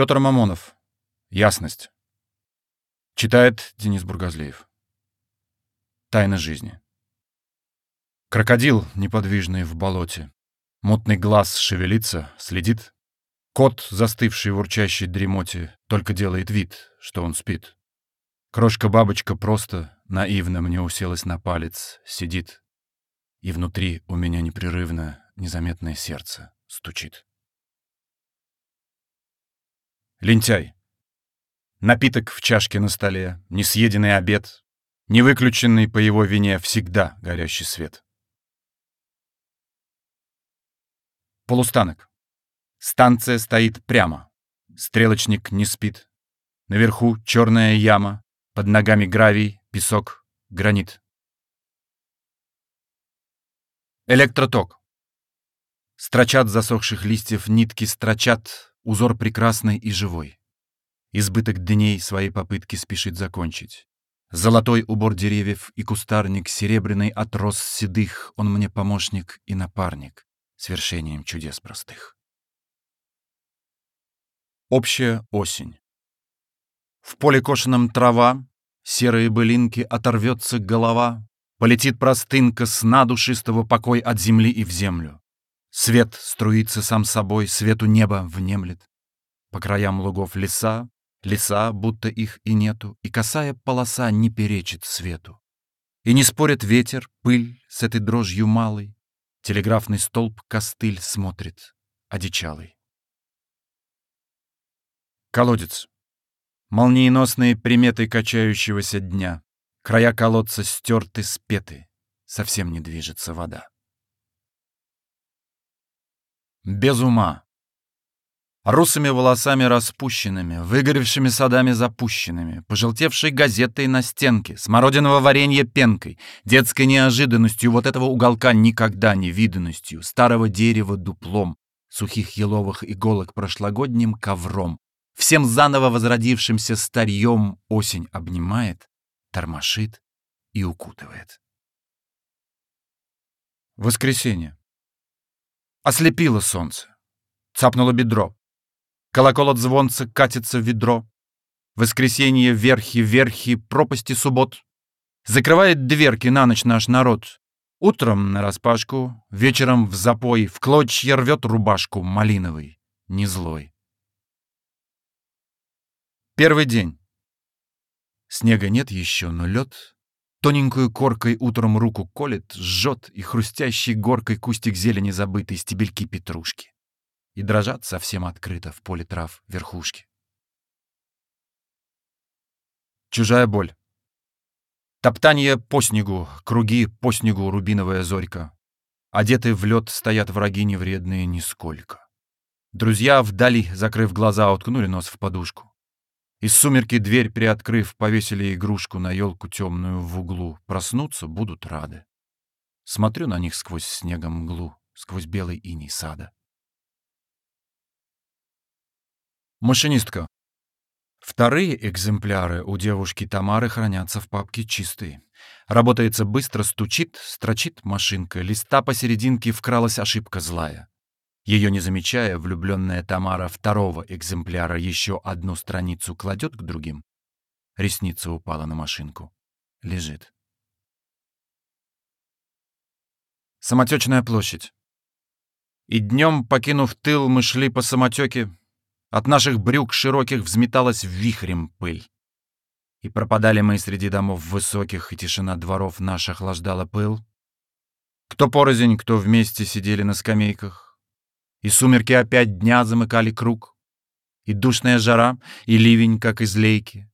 Петр Мамонов. Ясность. Читает Денис Бургазлеев. Тайна жизни. Крокодил, неподвижный в болоте. Мутный глаз шевелится, следит. Кот, застывший в урчащей дремоте, только делает вид, что он спит. Крошка-бабочка просто, наивно мне уселась на палец, сидит. И внутри у меня непрерывно незаметное сердце стучит. Лентяй. Напиток в чашке на столе, несъеденный обед, невыключенный по его вине всегда горящий свет. Полустанок. Станция стоит прямо. Стрелочник не спит. Наверху черная яма, под ногами гравий, песок, гранит. Электроток. Строчат засохших листьев нитки, строчат узор прекрасный и живой. Избыток дней свои попытки спешит закончить. Золотой убор деревьев и кустарник, серебряный отрос седых, он мне помощник и напарник, свершением чудес простых. Общая осень. В поле кошеном трава, серые былинки, оторвется голова, полетит простынка сна душистого покой от земли и в землю. Свет струится сам собой, свету неба внемлет. По краям лугов леса, леса, будто их и нету, и косая полоса не перечит свету. И не спорит ветер, пыль с этой дрожью малой, телеграфный столб костыль смотрит, одичалый. Колодец. Молниеносные приметы качающегося дня. Края колодца стерты, спеты. Совсем не движется вода. Без ума. Русыми волосами распущенными, выгоревшими садами запущенными, пожелтевшей газетой на стенке, смородиного варенья пенкой, детской неожиданностью вот этого уголка никогда не виданностью, старого дерева дуплом, сухих еловых иголок прошлогодним ковром, всем заново возродившимся старьем осень обнимает, тормошит и укутывает. Воскресенье. Ослепило солнце. Цапнуло бедро. Колокол от звонца катится в ведро. Воскресенье верхи-верхи пропасти суббот. Закрывает дверки на ночь наш народ. Утром нараспашку, вечером в запой, в клочья рвет рубашку малиновый, не злой. Первый день. Снега нет еще, но лед тоненькую коркой утром руку колет, жжет, и хрустящий горкой кустик зелени забытый стебельки петрушки. И дрожат совсем открыто в поле трав верхушки. Чужая боль. Топтание по снегу, круги по снегу рубиновая зорька. Одетые в лед стоят враги невредные нисколько. Друзья вдали, закрыв глаза, уткнули нос в подушку. Из сумерки дверь приоткрыв, повесили игрушку на елку темную в углу. Проснуться будут рады. Смотрю на них сквозь снегом мглу, сквозь белый иней сада. Машинистка. Вторые экземпляры у девушки Тамары хранятся в папке чистые. Работается быстро, стучит, строчит машинка, листа посерединке вкралась ошибка злая. Ее не замечая, влюбленная Тамара второго экземпляра еще одну страницу кладет к другим. Ресница упала на машинку. Лежит. Самотечная площадь. И днем, покинув тыл, мы шли по самотеке. От наших брюк широких взметалась вихрем пыль. И пропадали мы среди домов высоких, и тишина дворов наша охлаждала пыл. Кто порознь, кто вместе сидели на скамейках, и сумерки опять дня замыкали круг, и душная жара, и ливень, как из лейки,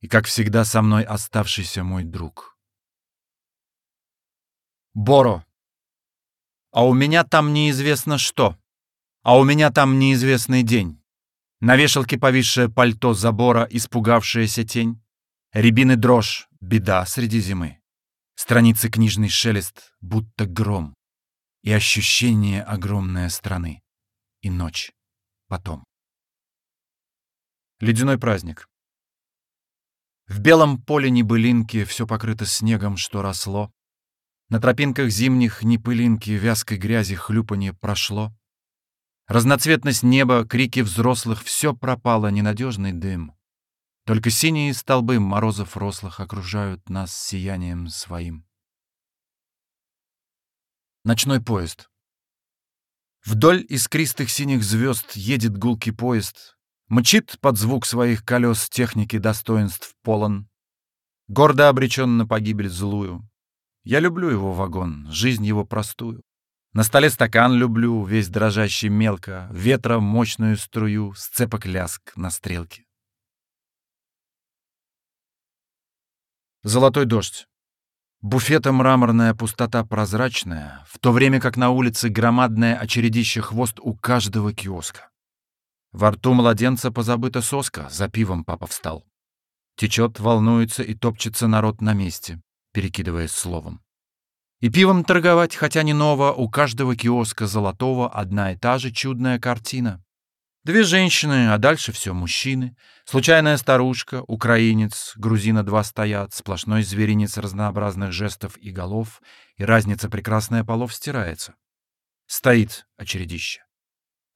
и, как всегда, со мной оставшийся мой друг. Боро. А у меня там неизвестно что. А у меня там неизвестный день. На вешалке повисшее пальто забора, испугавшаяся тень. Рябины дрожь, беда среди зимы. Страницы книжный шелест, будто гром. И ощущение огромной страны и ночь потом. Ледяной праздник. В белом поле небылинки все покрыто снегом, что росло. На тропинках зимних ни пылинки, вязкой грязи хлюпанье прошло. Разноцветность неба, крики взрослых — все пропало, ненадежный дым. Только синие столбы морозов рослых окружают нас сиянием своим. Ночной поезд. Вдоль искристых синих звезд едет гулкий поезд, Мчит под звук своих колес техники достоинств полон, Гордо обречен на погибель злую. Я люблю его вагон, жизнь его простую. На столе стакан люблю, весь дрожащий мелко, Ветра мощную струю, сцепок ляск на стрелке. Золотой дождь. Буфета мраморная пустота прозрачная, в то время как на улице громадное очередище хвост у каждого киоска. Во рту младенца позабыта соска, за пивом папа встал. Течет, волнуется и топчется народ на месте, перекидываясь словом. И пивом торговать, хотя не ново, у каждого киоска золотого одна и та же чудная картина. Две женщины, а дальше все мужчины. Случайная старушка, украинец, грузина два стоят, сплошной зверинец разнообразных жестов и голов, и разница прекрасная полов стирается. Стоит очередище.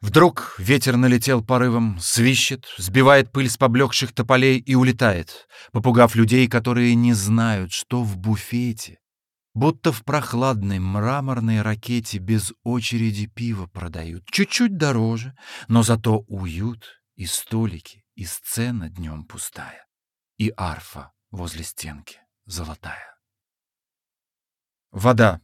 Вдруг ветер налетел порывом, свищет, сбивает пыль с поблекших тополей и улетает, попугав людей, которые не знают, что в буфете Будто в прохладной мраморной ракете без очереди пиво продают. Чуть-чуть дороже, но зато уют и столики, и сцена днем пустая, и арфа возле стенки золотая. Вода.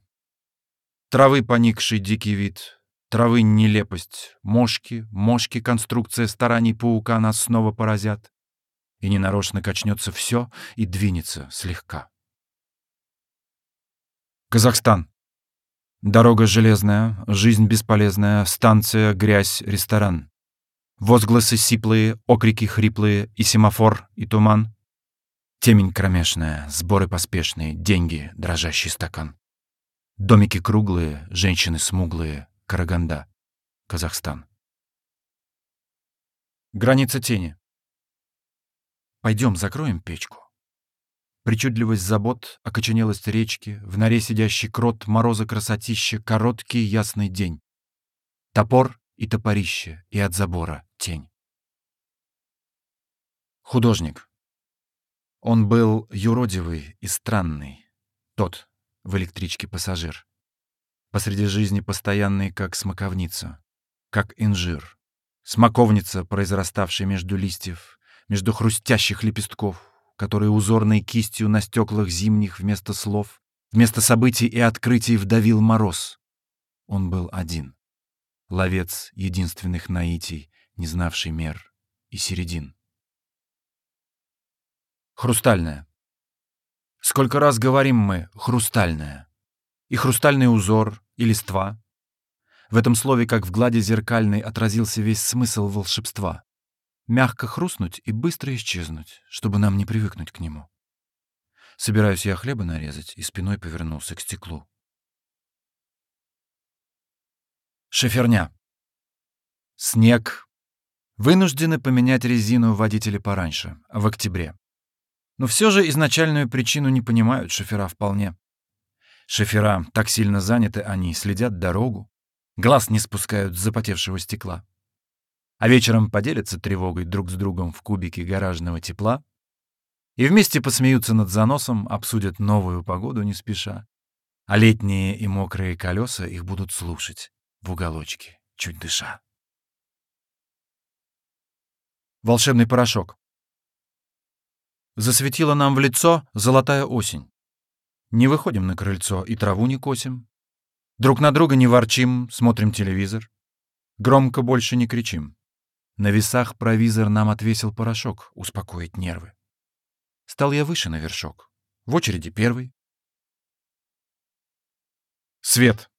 Травы поникший дикий вид, травы нелепость, мошки, мошки конструкция стараний паука нас снова поразят. И ненарочно качнется все и двинется слегка. Казахстан. Дорога железная, жизнь бесполезная, станция, грязь, ресторан. Возгласы сиплые, окрики хриплые, и семафор, и туман. Темень кромешная, сборы поспешные, деньги, дрожащий стакан. Домики круглые, женщины смуглые, Караганда, Казахстан. Граница тени. Пойдем закроем печку. Причудливость забот, окоченелость речки, в норе сидящий крот, мороза красотище, короткий ясный день. Топор и топорище, и от забора тень. Художник. Он был юродивый и странный. Тот, в электричке пассажир. Посреди жизни постоянный, как смоковница, как инжир. Смоковница, произраставшая между листьев, между хрустящих лепестков, который узорной кистью на стеклах зимних вместо слов, вместо событий и открытий вдавил мороз. Он был один. Ловец единственных наитий, не знавший мер и середин. Хрустальная. Сколько раз говорим мы «хрустальная». И хрустальный узор, и листва. В этом слове, как в глади зеркальной, отразился весь смысл волшебства мягко хрустнуть и быстро исчезнуть, чтобы нам не привыкнуть к нему. Собираюсь я хлеба нарезать и спиной повернулся к стеклу. Шиферня. Снег. Вынуждены поменять резину водители пораньше, в октябре. Но все же изначальную причину не понимают шофера вполне. Шофера так сильно заняты они, следят дорогу, глаз не спускают с запотевшего стекла а вечером поделятся тревогой друг с другом в кубике гаражного тепла и вместе посмеются над заносом, обсудят новую погоду не спеша, а летние и мокрые колеса их будут слушать в уголочке, чуть дыша. Волшебный порошок. Засветила нам в лицо золотая осень. Не выходим на крыльцо и траву не косим. Друг на друга не ворчим, смотрим телевизор. Громко больше не кричим. На весах провизор нам отвесил порошок, успокоить нервы. Стал я выше на вершок. В очереди первый. Свет.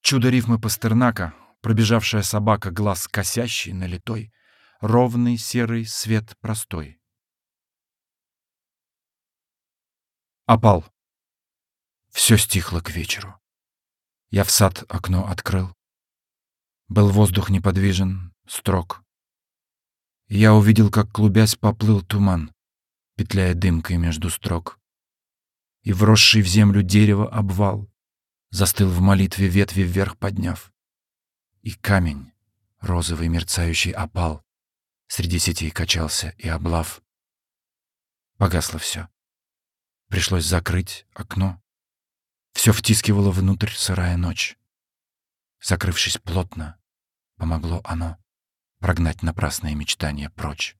Чудо рифмы Пастернака, пробежавшая собака, глаз косящий, налитой, ровный серый свет простой. Опал. Все стихло к вечеру. Я в сад окно открыл. Был воздух неподвижен, строк. Я увидел, как, клубясь, поплыл туман, петляя дымкой между строк. И вросший в землю дерево обвал застыл в молитве ветви вверх подняв. И камень, розовый мерцающий опал, Среди сетей качался и облав. Погасло все. Пришлось закрыть окно. Все втискивало внутрь сырая ночь. Закрывшись плотно, помогло оно прогнать напрасные мечтания прочь.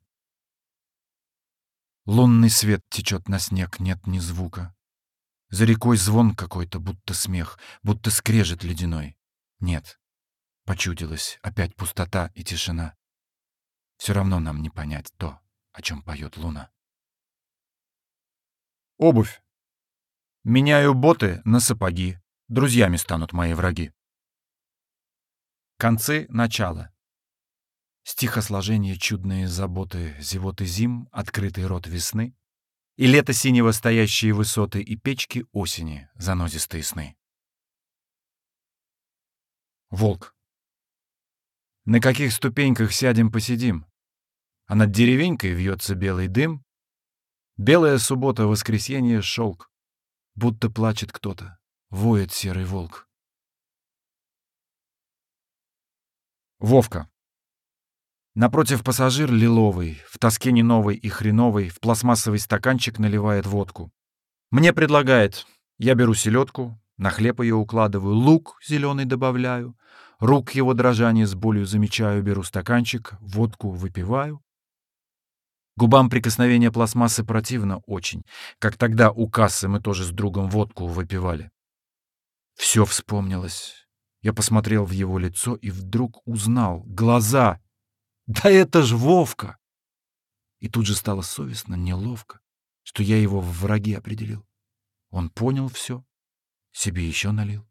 Лунный свет течет на снег, нет ни звука. За рекой звон какой-то, будто смех, будто скрежет ледяной. Нет, почудилась опять пустота и тишина. Все равно нам не понять то, о чем поет луна. Обувь. Меняю боты на сапоги. Друзьями станут мои враги. Концы начала. Стихосложение чудные заботы, зевоты зим, открытый рот весны, и лето синего стоящие высоты, и печки осени, занозистые сны. Волк. На каких ступеньках сядем-посидим? А над деревенькой вьется белый дым. Белая суббота, воскресенье, шелк. Будто плачет кто-то, воет серый волк. Вовка. Напротив пассажир лиловый, в тоске не новой и хреновой, в пластмассовый стаканчик наливает водку. Мне предлагает. Я беру селедку, на хлеб ее укладываю, лук зеленый добавляю, рук его дрожание с болью замечаю, беру стаканчик, водку выпиваю. Губам прикосновение пластмассы противно очень, как тогда у кассы мы тоже с другом водку выпивали. Все вспомнилось. Я посмотрел в его лицо и вдруг узнал. Глаза! Да это ж Вовка! И тут же стало совестно, неловко, что я его в враги определил. Он понял все, себе еще налил.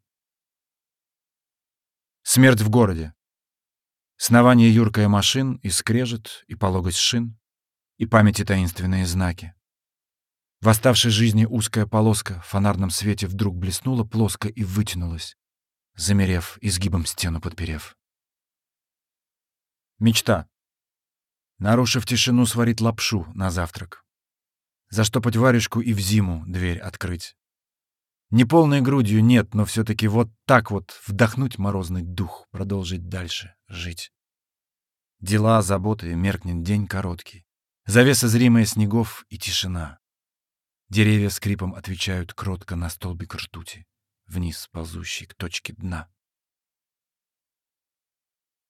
Смерть в городе. Снование юркая машин, и скрежет, и пологость шин и памяти таинственные знаки. В оставшей жизни узкая полоска в фонарном свете вдруг блеснула плоско и вытянулась, замерев, изгибом стену подперев. Мечта. Нарушив тишину, сварить лапшу на завтрак. Заштопать варежку и в зиму дверь открыть. Не полной грудью нет, но все-таки вот так вот вдохнуть морозный дух, продолжить дальше жить. Дела, заботы, меркнет день короткий. Завеса зримая снегов и тишина. Деревья скрипом отвечают кротко на столбик ртути, вниз ползущий к точке дна.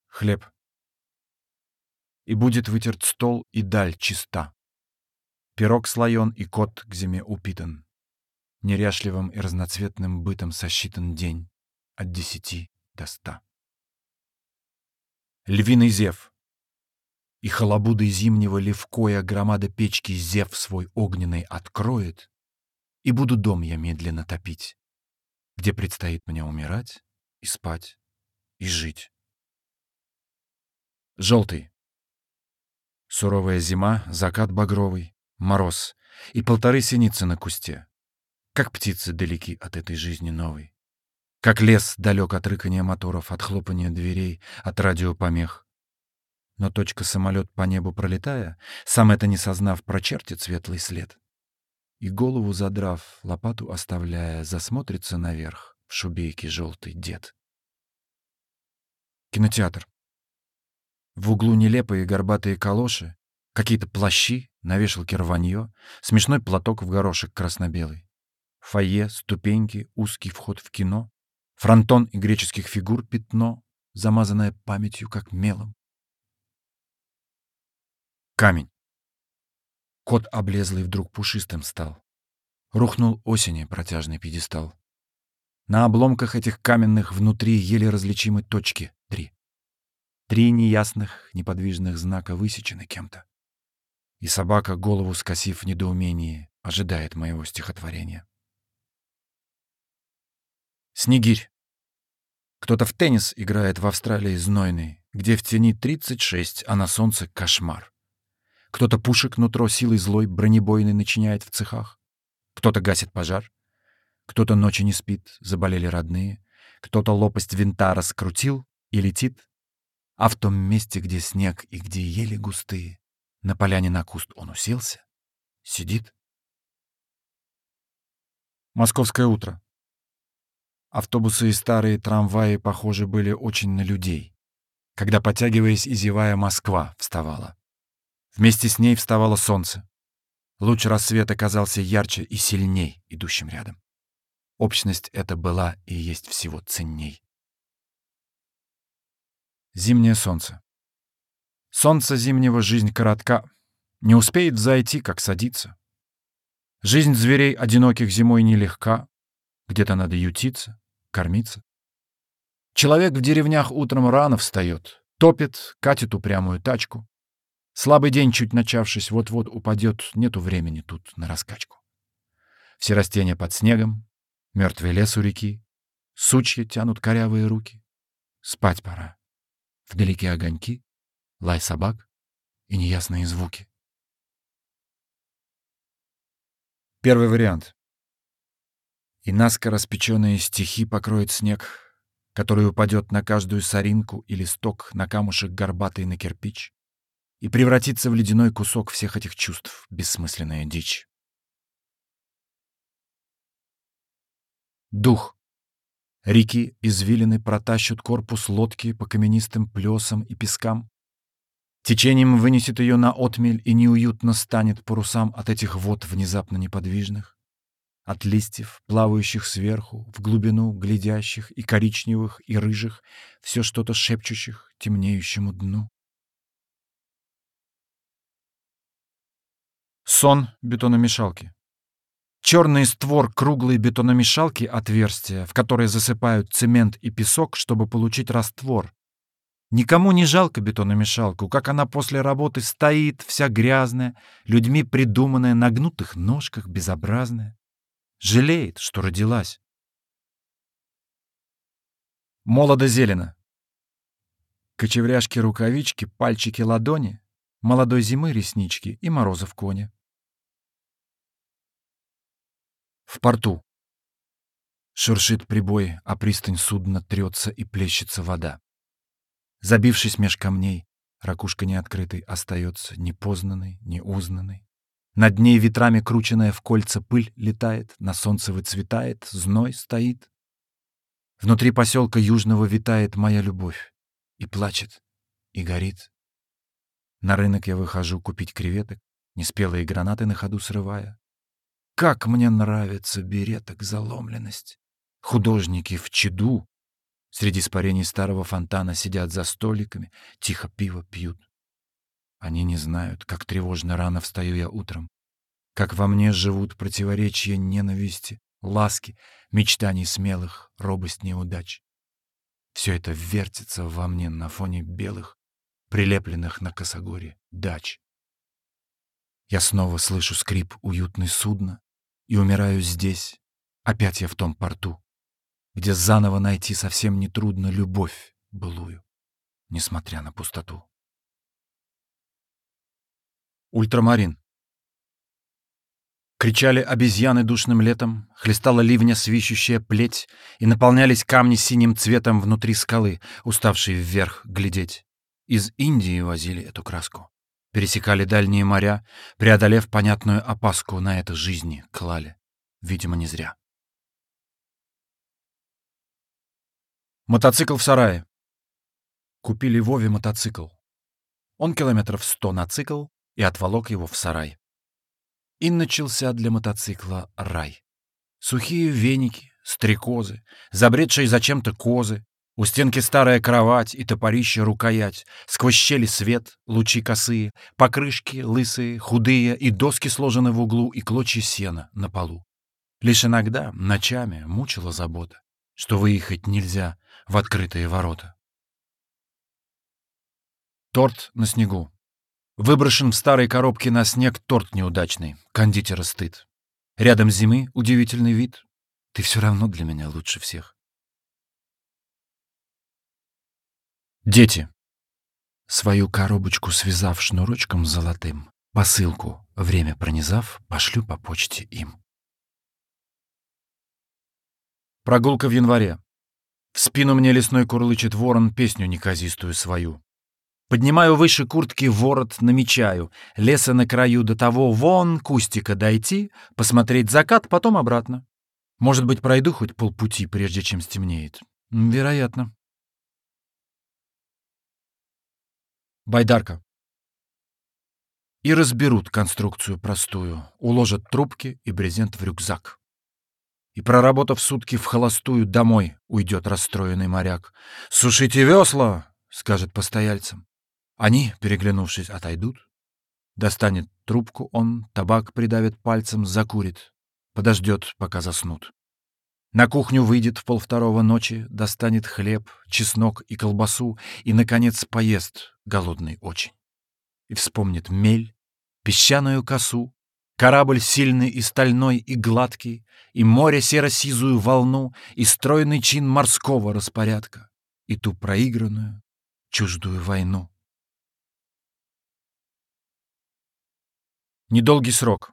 Хлеб. И будет вытерт стол, и даль чиста. Пирог слоен, и кот к зиме упитан. Неряшливым и разноцветным бытом сосчитан день от десяти до ста. Львиный зев — и халабудой зимнего левкоя громада печки зев свой огненный откроет, и буду дом я медленно топить, где предстоит мне умирать и спать и жить. Желтый. Суровая зима, закат багровый, мороз и полторы синицы на кусте. Как птицы далеки от этой жизни новой. Как лес далек от рыкания моторов, от хлопания дверей, от радиопомех. Но точка самолет по небу пролетая, сам это не сознав, прочертит светлый след. И голову задрав, лопату оставляя, засмотрится наверх в шубейке желтый дед. Кинотеатр. В углу нелепые горбатые калоши, какие-то плащи, на вешалке рванье, смешной платок в горошек красно-белый. Фойе, ступеньки, узкий вход в кино, фронтон и греческих фигур пятно, замазанное памятью, как мелом. Камень. Кот облезлый вдруг пушистым стал. Рухнул осени протяжный пьедестал. На обломках этих каменных внутри еле различимы точки три. Неясных, неподвижных знака высечены кем-то. И собака, голову скосив в недоумении, ожидает моего стихотворения. Снегирь. Кто-то в теннис играет в Австралии знойный, где в тени 36, а на солнце кошмар. Кто-то пушек нутро силой злой бронебойной начиняет в цехах. Кто-то гасит пожар. Кто-то ночи не спит, заболели родные. Кто-то лопасть винта раскрутил и летит. А в том месте, где снег и где ели густые, на поляне на куст он уселся, сидит. Московское утро. Автобусы и старые трамваи, похоже, были очень на людей. когда, потягиваясь и зевая, Москва вставала. Вместе с ней вставало солнце. Луч рассвета казался ярче и сильней идущим рядом. Общность эта была и есть всего ценней. Зимнее солнце. Солнце зимнего жизнь коротка, не успеет зайти, как садится. Жизнь зверей одиноких зимой нелегка, где-то надо ютиться, кормиться. Человек в деревнях утром рано встает, топит, катит упрямую тачку. Слабый день, чуть начавшись, вот-вот упадет, нету времени тут на раскачку. Все растения под снегом, мертвый лес у реки, сучья тянут корявые руки. Спать пора. Вдалеке огоньки, лай собак и неясные звуки. Первый вариант. И наскоро спеченные стихи покроет снег, который упадет на каждую соринку и листок, на камушек горбатый на кирпич, и превратится в ледяной кусок всех этих чувств, бессмысленная дичь. Дух. Реки извилины протащат корпус лодки по каменистым плесам и пескам. Течением вынесет ее на отмель, и неуютно станет парусам от этих вод внезапно неподвижных. От листьев, плавающих сверху, в глубину глядящих, и коричневых, и рыжих, все что-то шепчущих темнеющему дну. Сон бетономешалки. Черный створ круглой бетономешалки — отверстия, в которые засыпают цемент и песок, чтобы получить раствор. Никому не жалко бетономешалку, как она после работы стоит, вся грязная, людьми придуманная, на гнутых ножках, безобразная. Жалеет, что родилась. Молодо-зелено. Кочевряшки-рукавички, пальчики ладони, молодой зимы реснички и мороза в В порту. Шуршит прибой, а пристань судна трется и плещется вода. Забившись меж камней, ракушка неоткрытой остается непознанной, неузнанной. Над ней ветрами крученная в кольца пыль летает, на солнце выцветает, зной стоит. Внутри поселка южного витает моя любовь, и плачет, и горит. На рынок я выхожу купить креветок, неспелые гранаты на ходу срывая. Как мне нравится береток заломленность. Художники в чаду Среди испарений старого фонтана сидят за столиками, тихо пиво пьют. Они не знают, как тревожно рано встаю я утром, как во мне живут противоречия ненависти, ласки, мечтаний смелых, робость неудач. Все это вертится во мне на фоне белых, прилепленных на косогоре дач. Я снова слышу скрип уютной судна и умираю здесь, опять я в том порту где заново найти совсем нетрудно любовь былую, несмотря на пустоту. Ультрамарин. Кричали обезьяны душным летом, хлестала ливня свищущая плеть, и наполнялись камни синим цветом внутри скалы, уставшие вверх глядеть. Из Индии возили эту краску. Пересекали дальние моря, преодолев понятную опаску, на это жизни клали. Видимо, не зря. Мотоцикл в сарае. Купили Вове мотоцикл. Он километров сто на цикл и отволок его в сарай. И начался для мотоцикла рай. Сухие веники, стрекозы, забредшие зачем-то козы, у стенки старая кровать и топорище рукоять, сквозь щели свет, лучи косые, покрышки лысые, худые, и доски сложены в углу, и клочья сена на полу. Лишь иногда, ночами, мучила забота, что выехать нельзя, в открытые ворота. Торт на снегу. Выброшен в старой коробке на снег торт неудачный, кондитера стыд. Рядом зимы удивительный вид. Ты все равно для меня лучше всех. Дети. Свою коробочку связав шнурочком золотым, посылку, время пронизав, пошлю по почте им. Прогулка в январе. В спину мне лесной курлычет ворон песню неказистую свою. Поднимаю выше куртки ворот, намечаю. Леса на краю до того вон кустика дойти, посмотреть закат, потом обратно. Может быть, пройду хоть полпути, прежде чем стемнеет. Вероятно. Байдарка. И разберут конструкцию простую, уложат трубки и брезент в рюкзак. И, проработав сутки в холостую, домой уйдет расстроенный моряк. «Сушите весла!» — скажет постояльцам. Они, переглянувшись, отойдут. Достанет трубку он, табак придавит пальцем, закурит. Подождет, пока заснут. На кухню выйдет в полвторого ночи, достанет хлеб, чеснок и колбасу и, наконец, поест, голодный очень. И вспомнит мель, песчаную косу, корабль сильный и стальной и гладкий, и море серо-сизую волну, и стройный чин морского распорядка, и ту проигранную, чуждую войну. Недолгий срок.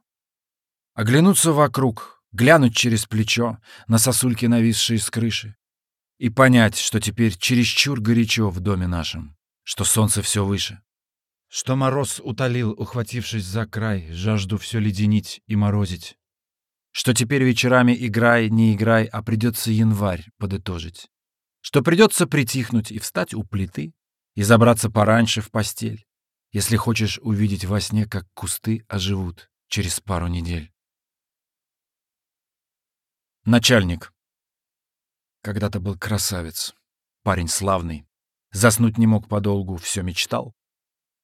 Оглянуться вокруг, глянуть через плечо на сосульки, нависшие с крыши, и понять, что теперь чересчур горячо в доме нашем, что солнце все выше. Что мороз утолил, ухватившись за край, жажду все леденить и морозить. Что теперь вечерами играй, не играй, а придется январь подытожить. Что придется притихнуть и встать у плиты, и забраться пораньше в постель, если хочешь увидеть во сне, как кусты оживут через пару недель. Начальник. Когда-то был красавец, парень славный. Заснуть не мог подолгу, все мечтал.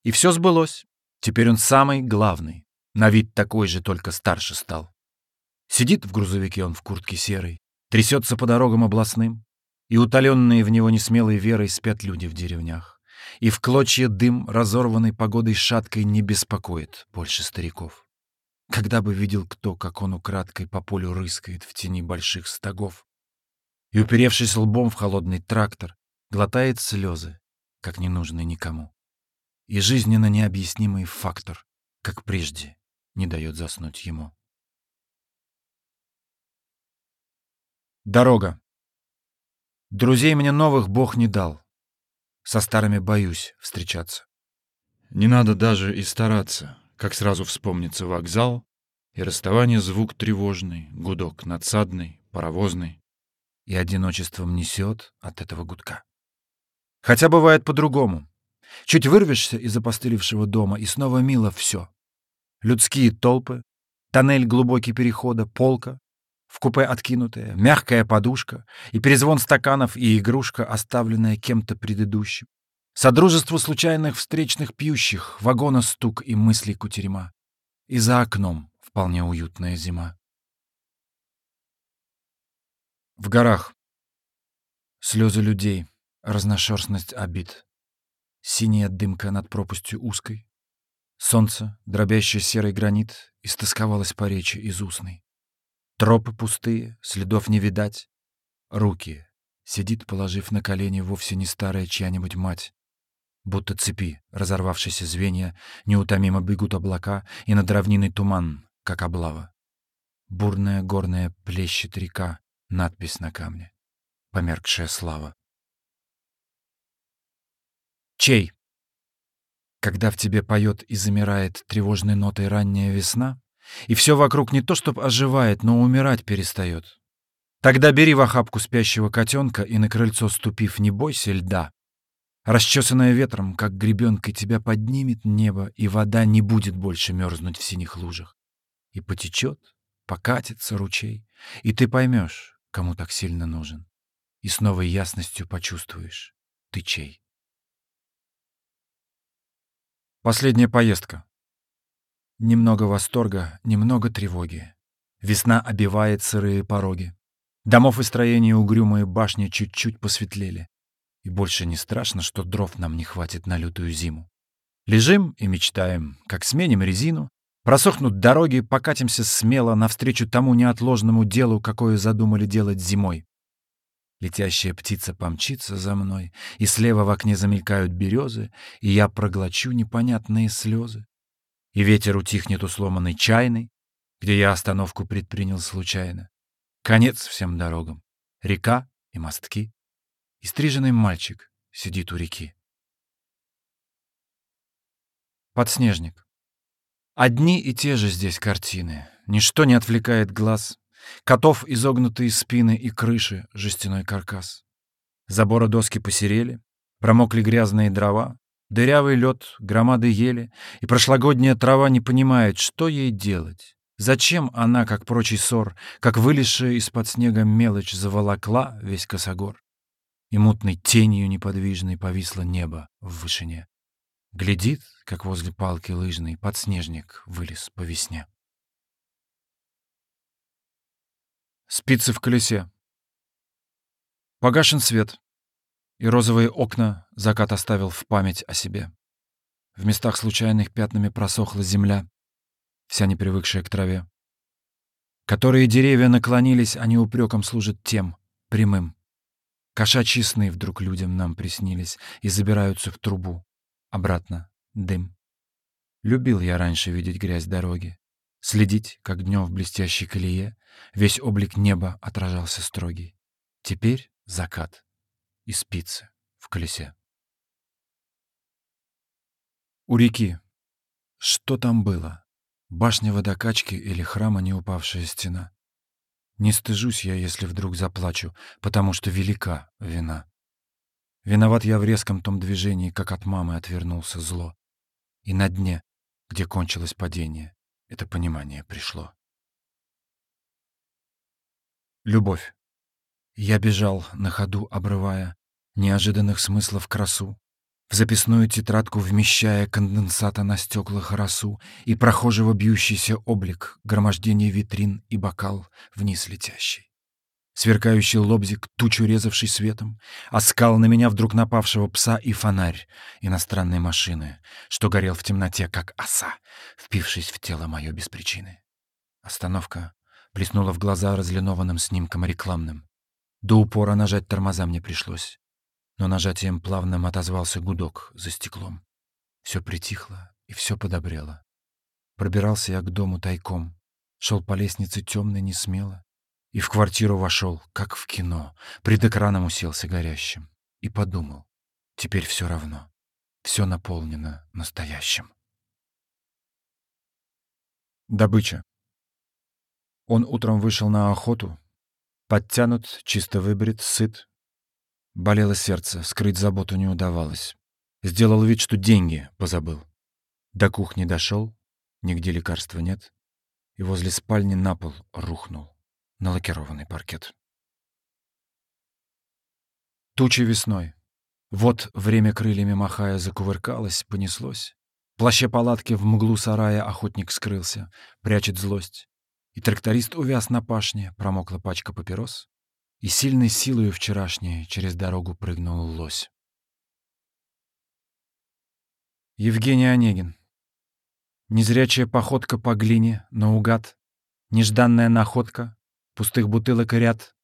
И все сбылось. Теперь он самый главный. На вид такой же, только старше стал. Сидит в грузовике он в куртке серой, трясется по дорогам областным, и утоленные в него несмелой верой спят люди в деревнях. И в клочья дым, разорванный погодой шаткой, не беспокоит больше стариков. Когда бы видел кто, как он украдкой по полю рыскает в тени больших стогов, и, уперевшись лбом в холодный трактор, глотает слезы, как ненужный никому и жизненно необъяснимый фактор, как прежде, не дает заснуть ему. Дорога. Друзей мне новых Бог не дал. Со старыми боюсь встречаться. Не надо даже и стараться, как сразу вспомнится вокзал, и расставание звук тревожный, гудок надсадный, паровозный, и одиночеством несет от этого гудка. Хотя бывает по-другому. Чуть вырвешься из опостылевшего дома, и снова мило все. Людские толпы, тоннель глубокий перехода, полка, в купе откинутая, мягкая подушка и перезвон стаканов и игрушка, оставленная кем-то предыдущим. Содружество случайных встречных пьющих, вагона стук и мысли кутерьма. И за окном вполне уютная зима. В горах. Слезы людей, разношерстность обид. Синяя дымка над пропастью узкой. Солнце, дробящее серый гранит, истосковалось по речи из устной. Тропы пустые, следов не видать. Руки. Сидит, положив на колени вовсе не старая чья-нибудь мать. Будто цепи, разорвавшиеся звенья, неутомимо бегут облака, и над равниной туман, как облава. Бурная горная плещет река, надпись на камне. Померкшая слава. Чей? Когда в тебе поет и замирает тревожной нотой ранняя весна, и все вокруг не то чтоб оживает, но умирать перестает. Тогда бери в охапку спящего котенка и на крыльцо ступив, не бойся льда. Расчесанная ветром, как гребенкой, тебя поднимет небо, и вода не будет больше мерзнуть в синих лужах. И потечет, покатится ручей, и ты поймешь, кому так сильно нужен. И с новой ясностью почувствуешь, ты чей. Последняя поездка. Немного восторга, немного тревоги. Весна обивает сырые пороги. Домов и строений угрюмые башни чуть-чуть посветлели. И больше не страшно, что дров нам не хватит на лютую зиму. Лежим и мечтаем, как сменим резину, просохнут дороги, покатимся смело навстречу тому неотложному делу, какое задумали делать зимой. Летящая птица помчится за мной, и слева в окне замелькают березы, и я проглочу непонятные слезы. И ветер утихнет у сломанной чайной, где я остановку предпринял случайно. Конец всем дорогам. Река и мостки. И стриженный мальчик сидит у реки. Подснежник. Одни и те же здесь картины. Ничто не отвлекает глаз. Котов изогнутые спины и крыши, жестяной каркас. Забора доски посерели, промокли грязные дрова, Дырявый лед, громады ели, и прошлогодняя трава не понимает, что ей делать. Зачем она, как прочий сор, как вылезшая из-под снега мелочь, заволокла весь косогор? И мутной тенью неподвижной повисло небо в вышине. Глядит, как возле палки лыжной подснежник вылез по весне. Спицы в колесе. Погашен свет, и розовые окна закат оставил в память о себе. В местах случайных пятнами просохла земля, вся не привыкшая к траве. Которые деревья наклонились, они упреком служат тем, прямым. Кошачьи сны вдруг людям нам приснились и забираются в трубу. Обратно — дым. Любил я раньше видеть грязь дороги, следить, как днем в блестящей колее весь облик неба отражался строгий. Теперь закат и спицы в колесе. У реки. Что там было? Башня водокачки или храма не упавшая стена? Не стыжусь я, если вдруг заплачу, потому что велика вина. Виноват я в резком том движении, как от мамы отвернулся зло. И на дне, где кончилось падение, это понимание пришло. Любовь. Я бежал, на ходу обрывая неожиданных смыслов красу, в записную тетрадку вмещая конденсата на стеклах росу и прохожего бьющийся облик, громождение витрин и бокал вниз летящий. Сверкающий лобзик, тучу резавший светом, оскал на меня вдруг напавшего пса и фонарь иностранной машины, что горел в темноте, как оса, впившись в тело мое без причины. Остановка плеснула в глаза разлинованным снимком рекламным. До упора нажать тормоза мне пришлось но нажатием плавным отозвался гудок за стеклом. Все притихло и все подобрело. Пробирался я к дому тайком, шел по лестнице темной не смело, и в квартиру вошел, как в кино, пред экраном уселся горящим, и подумал, теперь все равно, все наполнено настоящим. Добыча. Он утром вышел на охоту, подтянут, чисто выбрит, сыт, Болело сердце, скрыть заботу не удавалось. Сделал вид, что деньги позабыл. До кухни дошел, нигде лекарства нет, и возле спальни на пол рухнул, на лакированный паркет. Тучи весной. Вот время крыльями махая закувыркалось, понеслось. Плаще палатки в мглу сарая охотник скрылся, прячет злость. И тракторист увяз на пашне, промокла пачка папирос. И сильной силою вчерашней через дорогу прыгнул лось. Евгений Онегин. Незрячая походка по глине, наугад, нежданная находка, пустых бутылок ряд,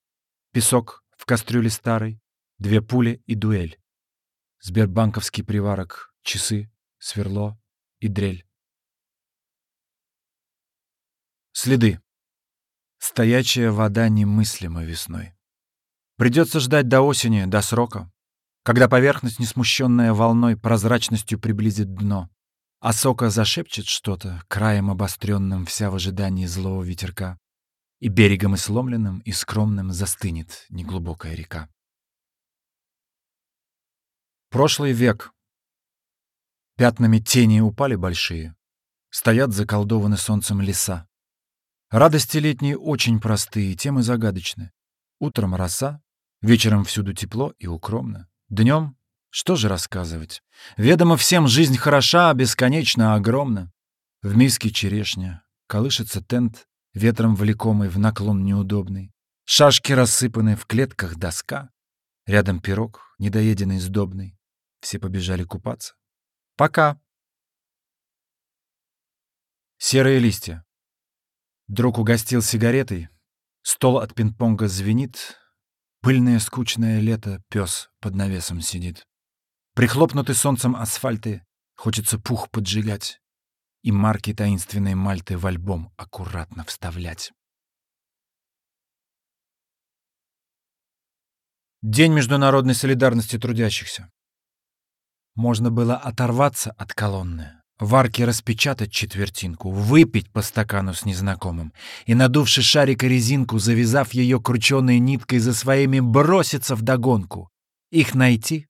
песок в кастрюле старой, две пули и дуэль. Сбербанковский приварок, часы, сверло и дрель. Следы. Стоячая вода немыслима весной. Придется ждать до осени, до срока, когда поверхность, не смущенная волной, прозрачностью приблизит дно, а сока зашепчет что-то, краем обостренным вся в ожидании злого ветерка, и берегом и сломленным, и скромным застынет неглубокая река. Прошлый век. Пятнами тени упали большие, стоят заколдованы солнцем леса. Радости летние очень простые, темы загадочны. Утром роса, вечером всюду тепло и укромно. Днем что же рассказывать? Ведомо всем, жизнь хороша, бесконечно огромна. В миске черешня, колышется тент, ветром влекомый в наклон неудобный. Шашки рассыпаны, в клетках доска. Рядом пирог, недоеденный, сдобный. Все побежали купаться. Пока. Серые листья. Друг угостил сигаретой, Стол от пинг-понга звенит. Пыльное скучное лето пес под навесом сидит. Прихлопнутый солнцем асфальты хочется пух поджигать и марки таинственной Мальты в альбом аккуратно вставлять. День международной солидарности трудящихся. Можно было оторваться от колонны, в арке распечатать четвертинку, выпить по стакану с незнакомым и, надувши шарика резинку, завязав ее крученой ниткой за своими, броситься в догонку, их найти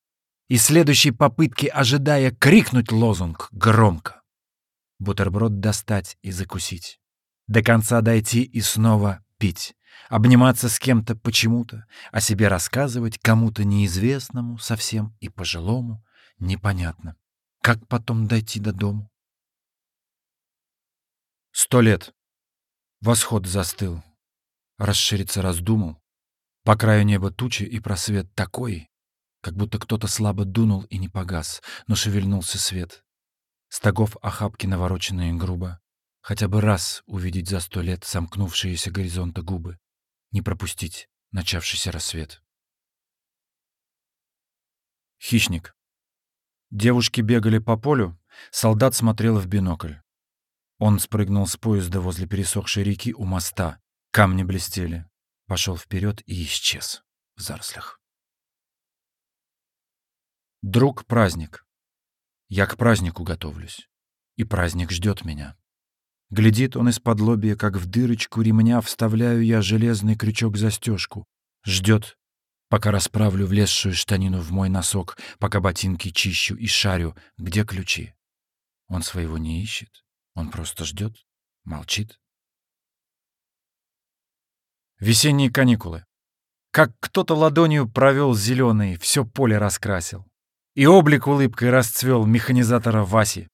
и следующей попытки ожидая крикнуть лозунг громко. Бутерброд достать и закусить. До конца дойти и снова пить. Обниматься с кем-то почему-то, о себе рассказывать кому-то неизвестному совсем и пожилому, непонятно. Как потом дойти до дому? Сто лет. Восход застыл. Расшириться раздумал. По краю неба тучи и просвет такой, как будто кто-то слабо дунул и не погас, но шевельнулся свет. Стогов охапки навороченные грубо. Хотя бы раз увидеть за сто лет сомкнувшиеся горизонта губы. Не пропустить начавшийся рассвет. Хищник. Девушки бегали по полю, солдат смотрел в бинокль. Он спрыгнул с поезда возле пересохшей реки у моста. Камни блестели. Пошел вперед и исчез в зарослях. Друг праздник. Я к празднику готовлюсь. И праздник ждет меня. Глядит он из-под лобья, как в дырочку ремня вставляю я железный крючок-застежку. Ждет, пока расправлю влезшую штанину в мой носок, пока ботинки чищу и шарю, где ключи. Он своего не ищет, он просто ждет, молчит. Весенние каникулы. Как кто-то ладонью провел зеленый, все поле раскрасил. И облик улыбкой расцвел механизатора Васи.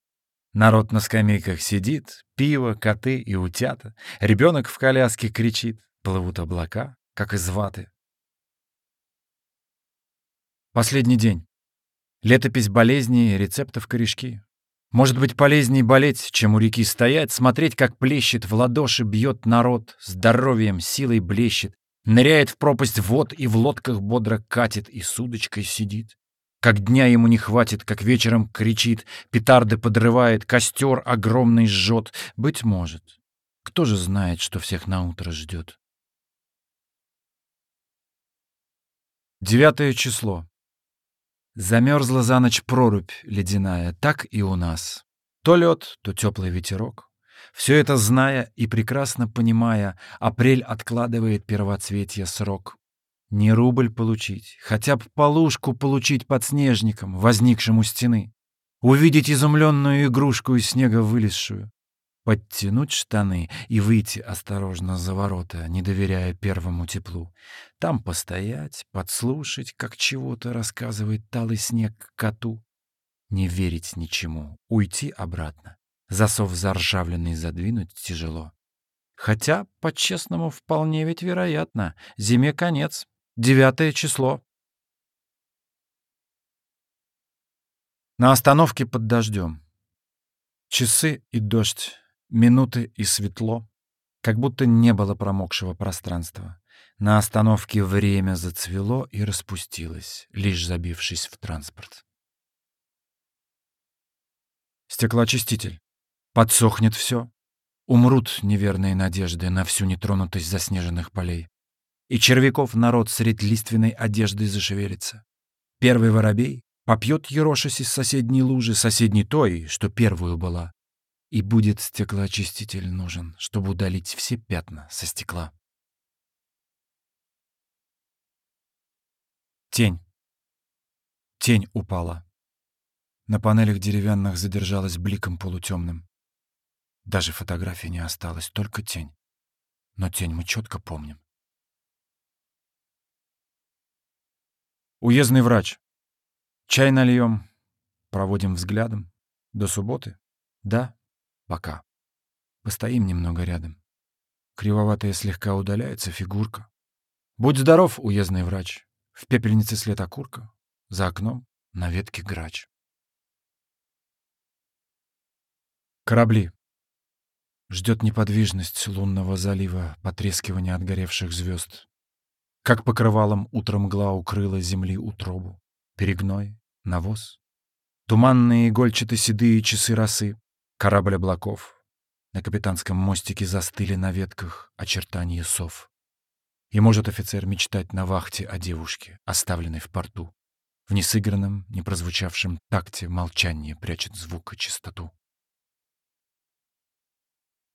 Народ на скамейках сидит, пиво, коты и утята. Ребенок в коляске кричит, плывут облака, как из ваты. Последний день. Летопись болезней, рецептов корешки. Может быть, полезней болеть, чем у реки стоять, смотреть, как плещет в ладоши, бьет народ, здоровьем, силой блещет, ныряет в пропасть вод и в лодках бодро катит и с удочкой сидит. Как дня ему не хватит, как вечером кричит, петарды подрывает, костер огромный жжет. Быть может. Кто же знает, что всех на утро ждет? Девятое число. Замерзла за ночь прорубь ледяная, так и у нас. То лед, то теплый ветерок. Все это зная и прекрасно понимая, апрель откладывает первоцветье срок. Не рубль получить, хотя бы полушку получить под снежником, возникшим у стены. Увидеть изумленную игрушку из снега вылезшую. Подтянуть штаны и выйти осторожно за ворота, не доверяя первому теплу. Там постоять, подслушать, как чего-то рассказывает талый снег коту. Не верить ничему, уйти обратно. Засов заржавленный задвинуть тяжело. Хотя, по-честному, вполне ведь вероятно. Зиме конец, Девятое число. На остановке под дождем. Часы и дождь, минуты и светло. Как будто не было промокшего пространства. На остановке время зацвело и распустилось, лишь забившись в транспорт. Стеклоочиститель. Подсохнет все. Умрут неверные надежды на всю нетронутость заснеженных полей и червяков народ средь лиственной одежды зашевелится. Первый воробей попьет ерошась из соседней лужи, соседней той, что первую была, и будет стеклоочиститель нужен, чтобы удалить все пятна со стекла. Тень. Тень упала. На панелях деревянных задержалась бликом полутемным. Даже фотографии не осталось, только тень. Но тень мы четко помним. Уездный врач. Чай нальем. Проводим взглядом. До субботы? Да, пока. Постоим немного рядом. Кривоватая слегка удаляется фигурка. Будь здоров, уездный врач. В пепельнице след окурка. За окном на ветке грач. Корабли. Ждет неподвижность лунного залива, потрескивание отгоревших звезд. Как покрывалом утром мгла укрыла земли утробу. Перегной, навоз. Туманные игольчато-седые часы росы. Корабль облаков. На капитанском мостике застыли на ветках очертания сов. И может офицер мечтать на вахте о девушке, оставленной в порту. В несыгранном, не прозвучавшем такте молчание прячет звук и чистоту.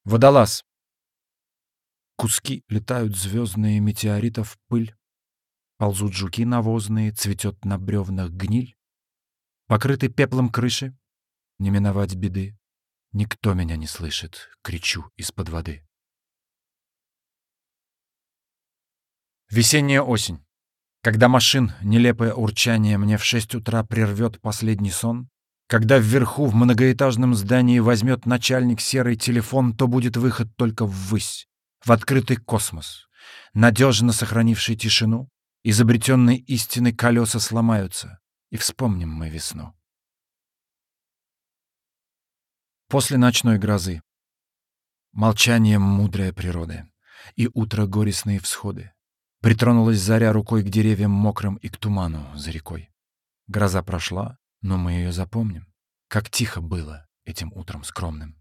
Водолаз. Куски летают звездные метеоритов пыль. Ползут жуки навозные, цветет на бревнах гниль. Покрыты пеплом крыши, не миновать беды. Никто меня не слышит, кричу из-под воды. Весенняя осень. Когда машин нелепое урчание мне в шесть утра прервет последний сон, когда вверху в многоэтажном здании возьмет начальник серый телефон, то будет выход только ввысь, в открытый космос, надежно сохранивший тишину, изобретенные истины колеса сломаются, и вспомним мы весну. После ночной грозы. Молчанием мудрая природы и утро горестные всходы. Притронулась заря рукой к деревьям мокрым и к туману за рекой. Гроза прошла, но мы ее запомним, как тихо было этим утром скромным.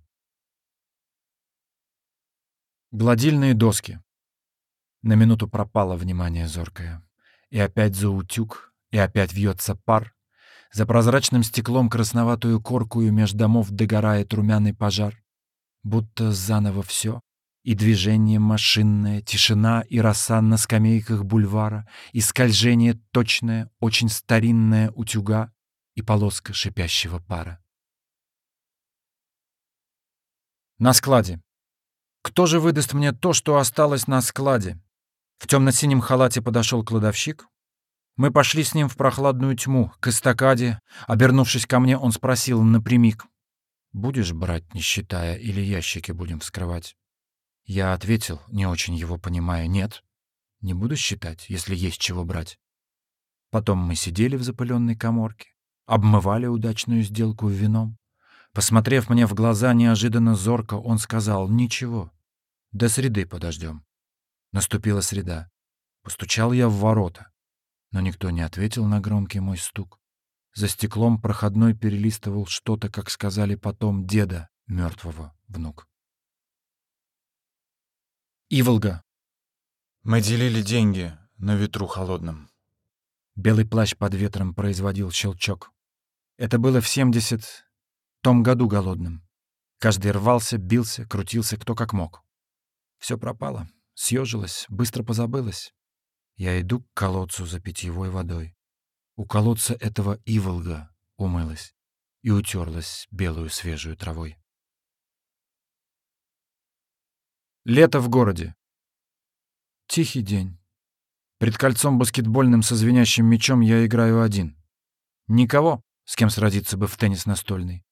Гладильные доски. На минуту пропало внимание зоркое. И опять за утюг, и опять вьется пар. За прозрачным стеклом красноватую коркую меж домов догорает румяный пожар. Будто заново все и движение машинное, тишина и роса на скамейках бульвара, и скольжение точное, очень старинное утюга и полоска шипящего пара. На складе. Кто же выдаст мне то, что осталось на складе? В темно-синем халате подошел кладовщик. Мы пошли с ним в прохладную тьму, к эстакаде. Обернувшись ко мне, он спросил напрямик. «Будешь брать, не считая, или ящики будем вскрывать?» Я ответил, не очень его понимая, «Нет, не буду считать, если есть чего брать». Потом мы сидели в запыленной коморке, обмывали удачную сделку вином. Посмотрев мне в глаза неожиданно зорко, он сказал «Ничего, до среды подождем». Наступила среда. Постучал я в ворота, но никто не ответил на громкий мой стук. За стеклом проходной перелистывал что-то, как сказали потом, деда мертвого внук. Иволга. Мы делили деньги на ветру холодном. Белый плащ под ветром производил щелчок. Это было в семьдесят том году голодным. Каждый рвался, бился, крутился кто как мог. Все пропало, съежилось, быстро позабылось. Я иду к колодцу за питьевой водой. У колодца этого иволга умылась и утерлась белую свежую травой. Лето в городе. Тихий день. Пред кольцом баскетбольным со звенящим мячом я играю один. Никого, с кем сразиться бы в теннис настольный.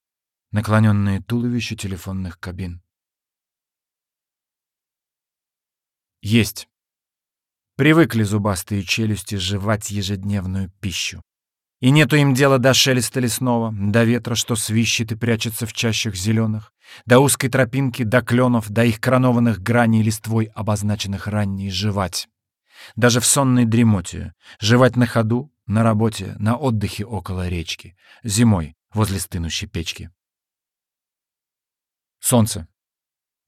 Наклоненные туловища телефонных кабин. Есть. Привыкли зубастые челюсти жевать ежедневную пищу. И нету им дела до шелеста лесного, до ветра, что свищет и прячется в чащах зеленых, до узкой тропинки, до кленов, до их коронованных граней листвой, обозначенных ранней жевать. Даже в сонной дремоте, жевать на ходу, на работе, на отдыхе около речки, зимой возле стынущей печки. Солнце.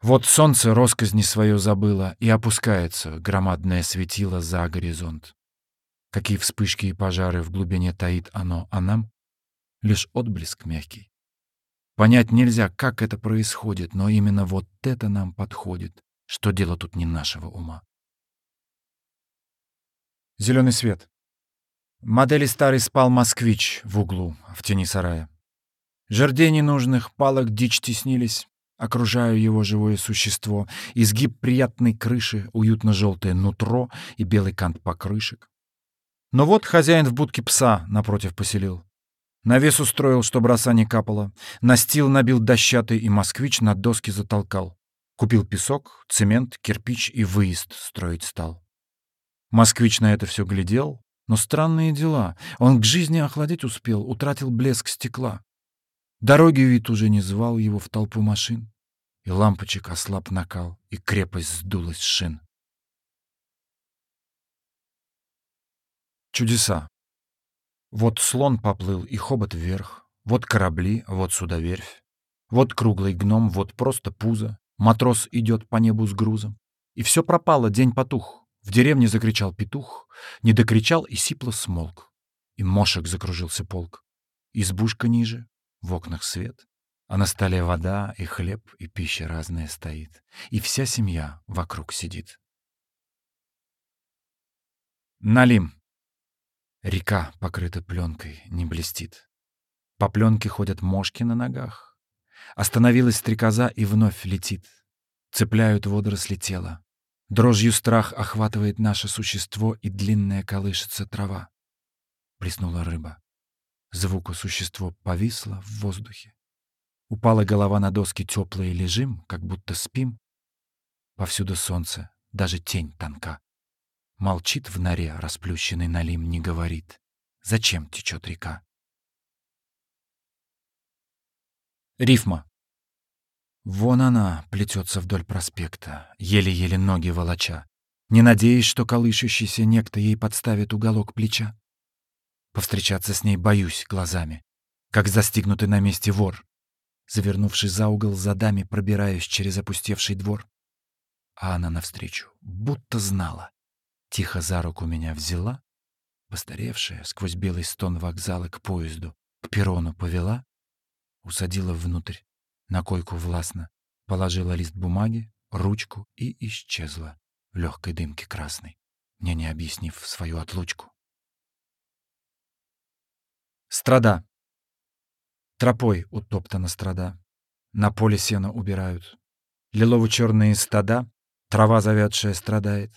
Вот солнце росказни свое забыло и опускается, громадное светило за горизонт. Какие вспышки и пожары в глубине таит оно, а нам — лишь отблеск мягкий. Понять нельзя, как это происходит, но именно вот это нам подходит, что дело тут не нашего ума. Зеленый свет. Модели старый спал москвич в углу, в тени сарая. Жердей ненужных палок дичь теснились, окружая его живое существо, изгиб приятной крыши, уютно-желтое нутро и белый кант покрышек. Но вот хозяин в будке пса напротив поселил. Навес устроил, чтобы роса не капала. Настил набил дощатый, и москвич на доски затолкал. Купил песок, цемент, кирпич и выезд строить стал. Москвич на это все глядел, но странные дела. Он к жизни охладеть успел, утратил блеск стекла. Дороги вид уже не звал его в толпу машин. И лампочек ослаб накал, и крепость сдулась шин. Чудеса. Вот слон поплыл и хобот вверх, вот корабли, вот судоверфь. Вот круглый гном, вот просто пузо, матрос идет по небу с грузом. И все пропало, день потух. В деревне закричал петух, не докричал и сипло смолк. И мошек закружился полк. Избушка ниже, в окнах свет, а на столе вода и хлеб, и пища разная стоит. И вся семья вокруг сидит. Налим. Река, покрыта пленкой, не блестит. По пленке ходят мошки на ногах. Остановилась стрекоза и вновь летит. Цепляют водоросли тела. Дрожью страх охватывает наше существо, и длинная колышется трава. Плеснула рыба. Звуку существо повисло в воздухе. Упала голова на доски теплые, лежим, как будто спим. Повсюду солнце, даже тень тонка. Молчит в норе, расплющенный налим, не говорит. Зачем течет река? Рифма. Вон она плетется вдоль проспекта, еле-еле ноги волоча, не надеясь, что колышущийся некто ей подставит уголок плеча. Повстречаться с ней боюсь глазами, как застигнутый на месте вор. Завернувшись за угол задами, пробираюсь через опустевший двор. А она навстречу, будто знала. Тихо за руку меня взяла, постаревшая, сквозь белый стон вокзала к поезду, к перрону повела, усадила внутрь, на койку властно, положила лист бумаги, ручку и исчезла в легкой дымке красной, мне не объяснив свою отлучку. Страда. Тропой утоптана страда. На поле сено убирают. Лилово-черные стада, трава завядшая страдает.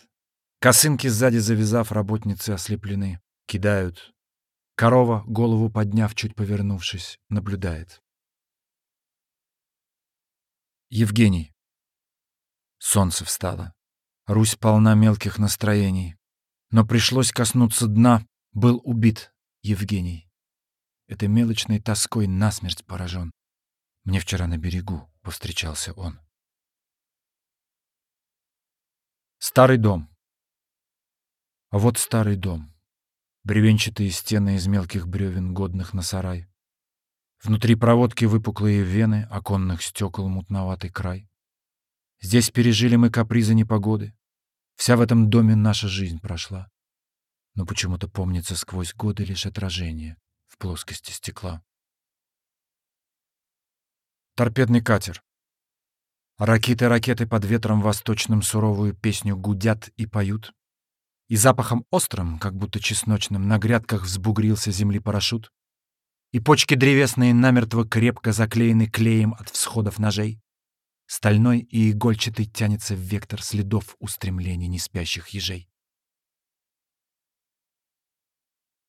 Косынки сзади завязав, работницы ослеплены. Кидают. Корова, голову подняв, чуть повернувшись, наблюдает. Евгений. Солнце встало. Русь полна мелких настроений. Но пришлось коснуться дна. Был убит Евгений. Этой мелочной тоской насмерть поражен. Мне вчера на берегу повстречался он. Старый дом. Вот старый дом. Бревенчатые стены из мелких бревен, годных на сарай. Внутри проводки выпуклые вены, оконных стекол мутноватый край. Здесь пережили мы капризы непогоды. Вся в этом доме наша жизнь прошла. Но почему-то помнится сквозь годы лишь отражение плоскости стекла. Торпедный катер. Ракеты-ракеты под ветром восточным суровую песню гудят и поют. И запахом острым, как будто чесночным, на грядках взбугрился земли парашют и почки древесные намертво крепко заклеены клеем от всходов ножей. Стальной и игольчатый тянется в вектор следов устремлений неспящих ежей.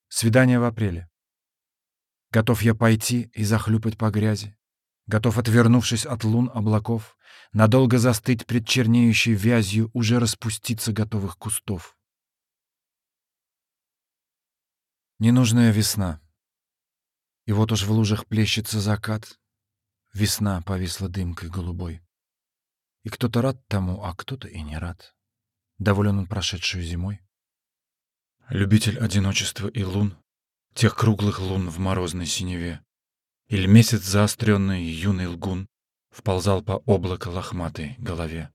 Свидание в апреле. Готов я пойти и захлюпать по грязи. Готов, отвернувшись от лун облаков, надолго застыть пред чернеющей вязью уже распуститься готовых кустов. Ненужная весна. И вот уж в лужах плещется закат. Весна повисла дымкой голубой. И кто-то рад тому, а кто-то и не рад. Доволен он прошедшую зимой. Любитель одиночества и лун, Тех круглых лун в морозной синеве. Или месяц заостренный юный лгун Вползал по облако лохматой голове.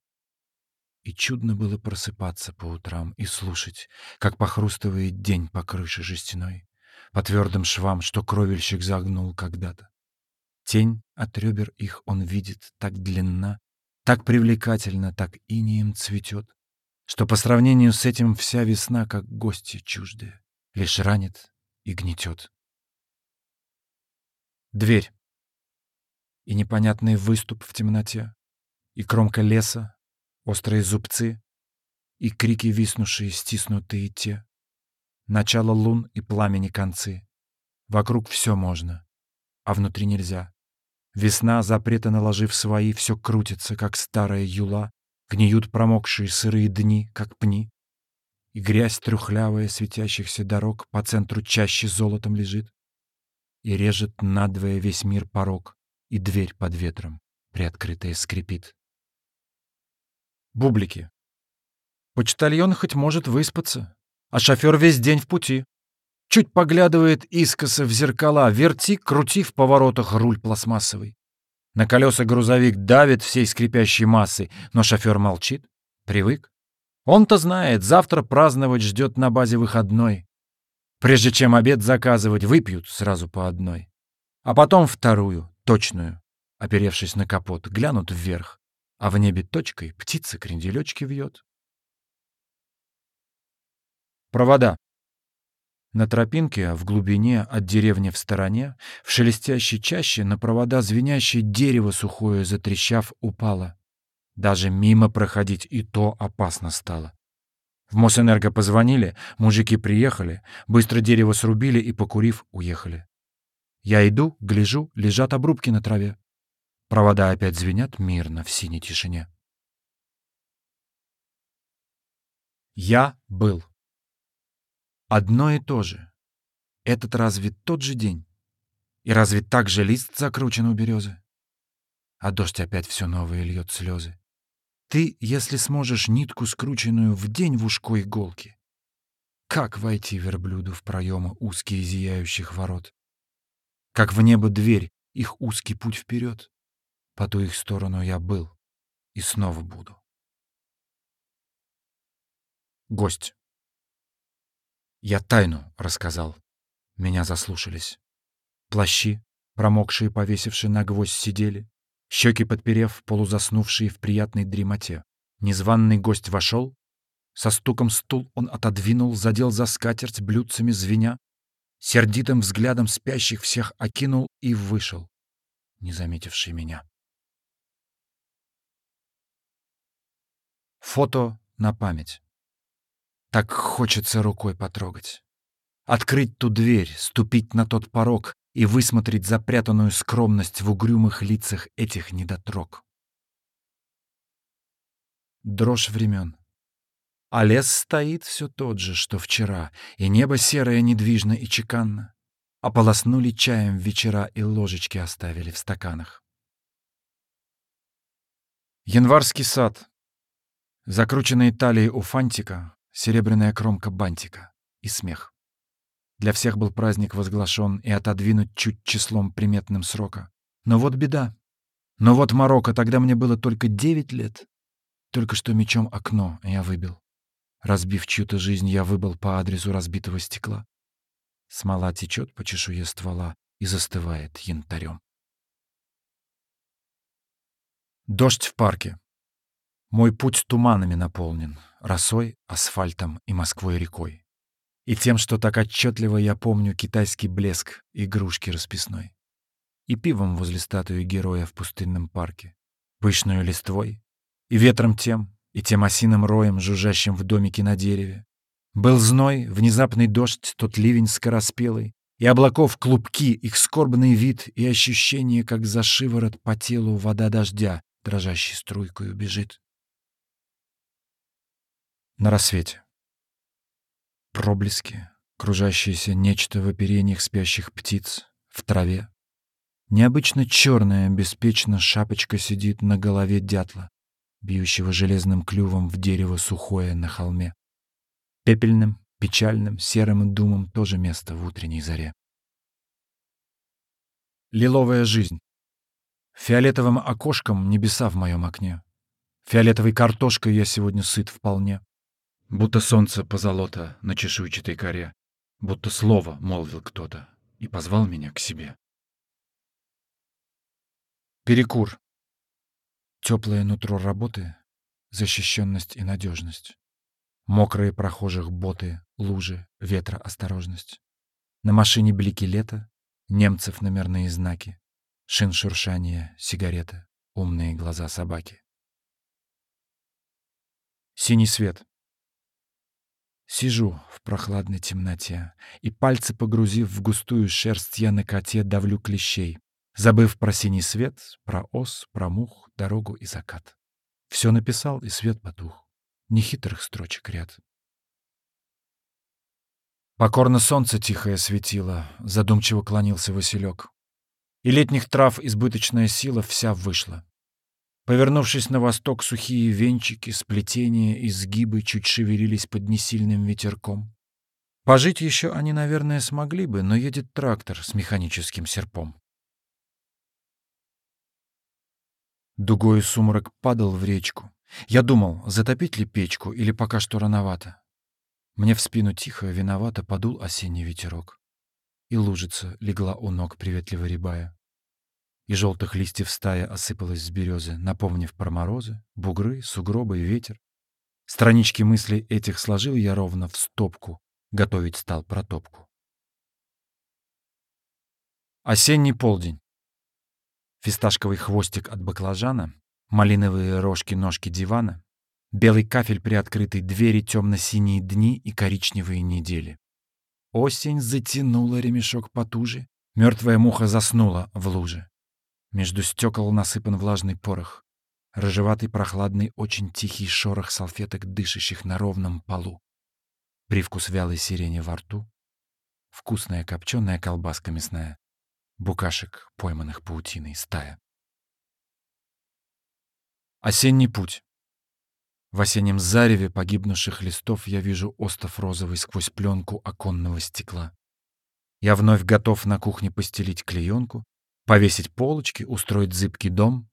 И чудно было просыпаться по утрам и слушать, Как похрустывает день по крыше жестяной по твердым швам, что кровельщик загнул когда-то. Тень от ребер их он видит так длинна, так привлекательно, так инием цветет, что по сравнению с этим вся весна, как гостья чуждая, лишь ранит и гнетет. Дверь. И непонятный выступ в темноте, и кромка леса, острые зубцы, и крики виснувшие, стиснутые те, Начало лун и пламени концы. Вокруг все можно, а внутри нельзя. Весна, запреты наложив свои, все крутится, как старая юла, гниют промокшие сырые дни, как пни. И грязь трухлявая светящихся дорог по центру чаще золотом лежит. И режет надвое весь мир порог, и дверь под ветром приоткрытая скрипит. Бублики. Почтальон хоть может выспаться, а шофер весь день в пути. Чуть поглядывает искоса в зеркала, верти, крути в поворотах руль пластмассовый. На колеса грузовик давит всей скрипящей массой, но шофер молчит, привык. Он-то знает, завтра праздновать ждет на базе выходной. Прежде чем обед заказывать, выпьют сразу по одной. А потом вторую, точную, оперевшись на капот, глянут вверх, а в небе точкой птица кренделечки вьет. Провода. На тропинке, в глубине, от деревни в стороне, в шелестящей чаще, на провода звенящее дерево сухое, затрещав, упало. Даже мимо проходить и то опасно стало. В Мосэнерго позвонили, мужики приехали, быстро дерево срубили и, покурив, уехали. Я иду, гляжу, лежат обрубки на траве. Провода опять звенят мирно в синей тишине. Я был. Одно и то же. Этот разве тот же день? И разве так же лист закручен у березы? А дождь опять все новое льет слезы. Ты, если сможешь нитку, скрученную в день в ушко иголки, как войти верблюду в проемы узкие зияющих ворот? Как в небо дверь, их узкий путь вперед? По ту их сторону я был и снова буду. Гость. Я тайну рассказал. Меня заслушались. Плащи, промокшие, повесившие на гвоздь, сидели. Щеки подперев, полузаснувшие в приятной дремоте. Незваный гость вошел. Со стуком стул он отодвинул, задел за скатерть блюдцами звеня. Сердитым взглядом спящих всех окинул и вышел, не заметивший меня. Фото на память. Так хочется рукой потрогать. Открыть ту дверь, ступить на тот порог и высмотреть запрятанную скромность в угрюмых лицах этих недотрог. Дрожь времен. А лес стоит все тот же, что вчера, и небо серое недвижно и чеканно. Ополоснули чаем вечера и ложечки оставили в стаканах. Январский сад. Закрученные талии у фантика, серебряная кромка бантика и смех. Для всех был праздник возглашен и отодвинут чуть числом приметным срока. Но вот беда. Но вот Марокко, тогда мне было только девять лет. Только что мечом окно я выбил. Разбив чью-то жизнь, я выбыл по адресу разбитого стекла. Смола течет по чешуе ствола и застывает янтарем. Дождь в парке. Мой путь туманами наполнен, росой, асфальтом и Москвой-рекой. И тем, что так отчетливо я помню китайский блеск игрушки расписной. И пивом возле статуи героя в пустынном парке, пышную листвой, и ветром тем, и тем осиным роем, жужжащим в домике на дереве. Был зной, внезапный дождь, тот ливень скороспелый, и облаков клубки, их скорбный вид и ощущение, как за шиворот по телу вода дождя, дрожащей струйкой бежит на рассвете. Проблески, кружащееся нечто в оперениях спящих птиц, в траве. Необычно черная, беспечно шапочка сидит на голове дятла, бьющего железным клювом в дерево сухое на холме. Пепельным, печальным, серым думом тоже место в утренней заре. Лиловая жизнь. Фиолетовым окошком небеса в моем окне. Фиолетовой картошкой я сегодня сыт вполне. Будто солнце позолота на чешуйчатой коре, будто слово молвил кто-то и позвал меня к себе. Перекур. Теплое нутро работы, защищенность и надежность. Мокрые прохожих боты, лужи, ветра, осторожность. На машине блики лета, немцев номерные знаки, шин шуршание, сигарета, умные глаза собаки. Синий свет. Сижу в прохладной темноте, и пальцы погрузив в густую шерсть, я на коте давлю клещей, забыв про синий свет, про ос, про мух, дорогу и закат. Все написал, и свет потух. Нехитрых строчек ряд. Покорно солнце тихое светило, задумчиво клонился Василек. И летних трав избыточная сила вся вышла. Повернувшись на восток, сухие венчики, сплетения, изгибы чуть шевелились под несильным ветерком. Пожить еще они, наверное, смогли бы, но едет трактор с механическим серпом. Дугой сумрак падал в речку. Я думал, затопить ли печку или пока что рановато. Мне в спину тихо, виновато подул осенний ветерок. И лужица легла у ног приветливо рябая и желтых листьев стая осыпалась с березы, напомнив про морозы, бугры, сугробы и ветер. Странички мыслей этих сложил я ровно в стопку, готовить стал протопку. Осенний полдень. Фисташковый хвостик от баклажана, малиновые рожки-ножки дивана, белый кафель приоткрытой двери, темно-синие дни и коричневые недели. Осень затянула ремешок потуже, мертвая муха заснула в луже. Между стекол насыпан влажный порох, рыжеватый прохладный очень тихий шорох салфеток, дышащих на ровном полу. Привкус вялой сирени во рту, вкусная копченая колбаска мясная, букашек, пойманных паутиной, стая. Осенний путь. В осеннем зареве погибнувших листов я вижу остов розовый сквозь пленку оконного стекла. Я вновь готов на кухне постелить клеенку, повесить полочки, устроить зыбкий дом,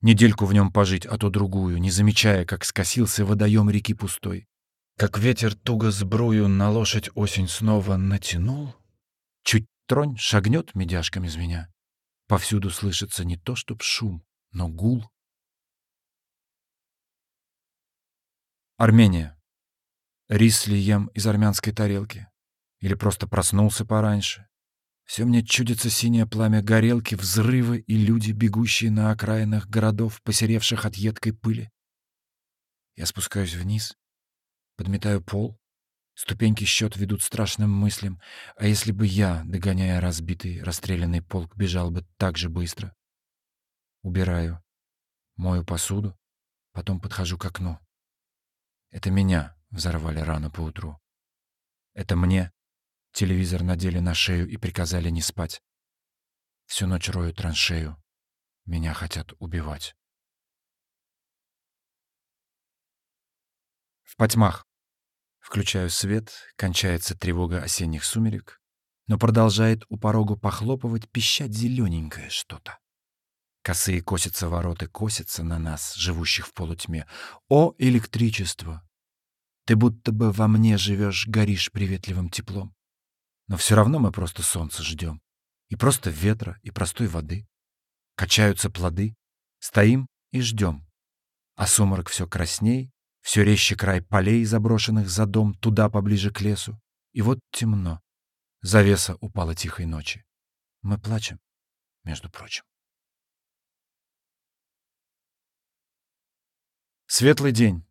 недельку в нем пожить, а то другую, не замечая, как скосился водоем реки пустой. Как ветер туго сбрую на лошадь осень снова натянул, чуть тронь шагнет медяшками звеня. Повсюду слышится не то чтоб шум, но гул. Армения. Рис ли ем из армянской тарелки? Или просто проснулся пораньше? Все мне чудится синее пламя горелки, взрывы и люди, бегущие на окраинах городов, посеревших от едкой пыли. Я спускаюсь вниз, подметаю пол. Ступеньки счет ведут страшным мыслям. А если бы я, догоняя разбитый, расстрелянный полк, бежал бы так же быстро? Убираю, мою посуду, потом подхожу к окну. Это меня взорвали рано поутру. Это мне Телевизор надели на шею и приказали не спать. Всю ночь рою траншею. Меня хотят убивать. В потьмах. Включаю свет, кончается тревога осенних сумерек, но продолжает у порогу похлопывать, пищать зелененькое что-то. Косые косятся вороты, косятся на нас, живущих в полутьме. О, электричество! Ты будто бы во мне живешь, горишь приветливым теплом. Но все равно мы просто солнце ждем. И просто ветра, и простой воды. Качаются плоды. Стоим и ждем. А сумрак все красней, все резче край полей, заброшенных за дом, туда поближе к лесу. И вот темно. Завеса упала тихой ночи. Мы плачем, между прочим. Светлый день.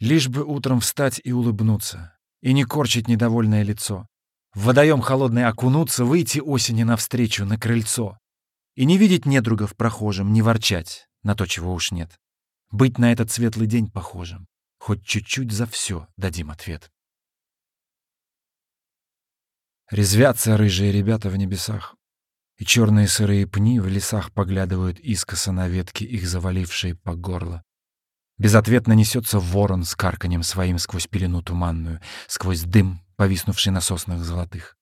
Лишь бы утром встать и улыбнуться, и не корчить недовольное лицо. В водоем холодный окунуться, выйти осени навстречу на крыльцо. И не видеть недругов прохожим, не ворчать на то, чего уж нет. Быть на этот светлый день похожим. Хоть чуть-чуть за все дадим ответ. Резвятся рыжие ребята в небесах. И черные сырые пни в лесах поглядывают искоса на ветки, их завалившие по горло. Безответно несется ворон с карканем своим сквозь пелену туманную, сквозь дым повиснувший на соснах золотых.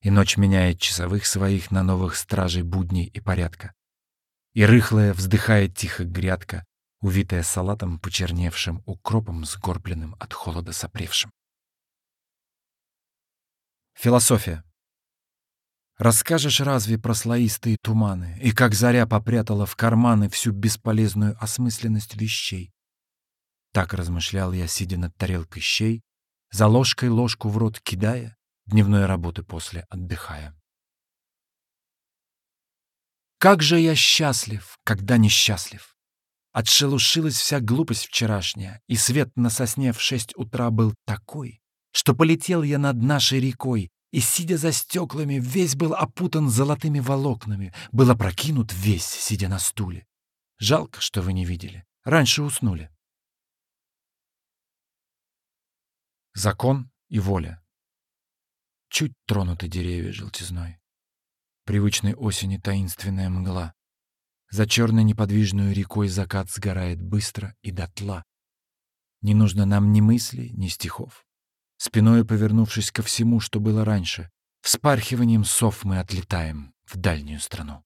И ночь меняет часовых своих на новых стражей будней и порядка. И рыхлая вздыхает тихо грядка, увитая салатом почерневшим, укропом сгорбленным от холода сопревшим. Философия. Расскажешь разве про слоистые туманы и как заря попрятала в карманы всю бесполезную осмысленность вещей? Так размышлял я, сидя над тарелкой щей, за ложкой ложку в рот кидая, дневной работы после отдыхая. Как же я счастлив, когда несчастлив! Отшелушилась вся глупость вчерашняя, и свет на сосне в шесть утра был такой, что полетел я над нашей рекой, и, сидя за стеклами, весь был опутан золотыми волокнами, был опрокинут весь, сидя на стуле. Жалко, что вы не видели. Раньше уснули. Закон и воля. Чуть тронуты деревья желтизной. Привычной осени таинственная мгла. За черной неподвижную рекой закат сгорает быстро и дотла. Не нужно нам ни мыслей, ни стихов. Спиною повернувшись ко всему, что было раньше, вспархиванием сов мы отлетаем в дальнюю страну.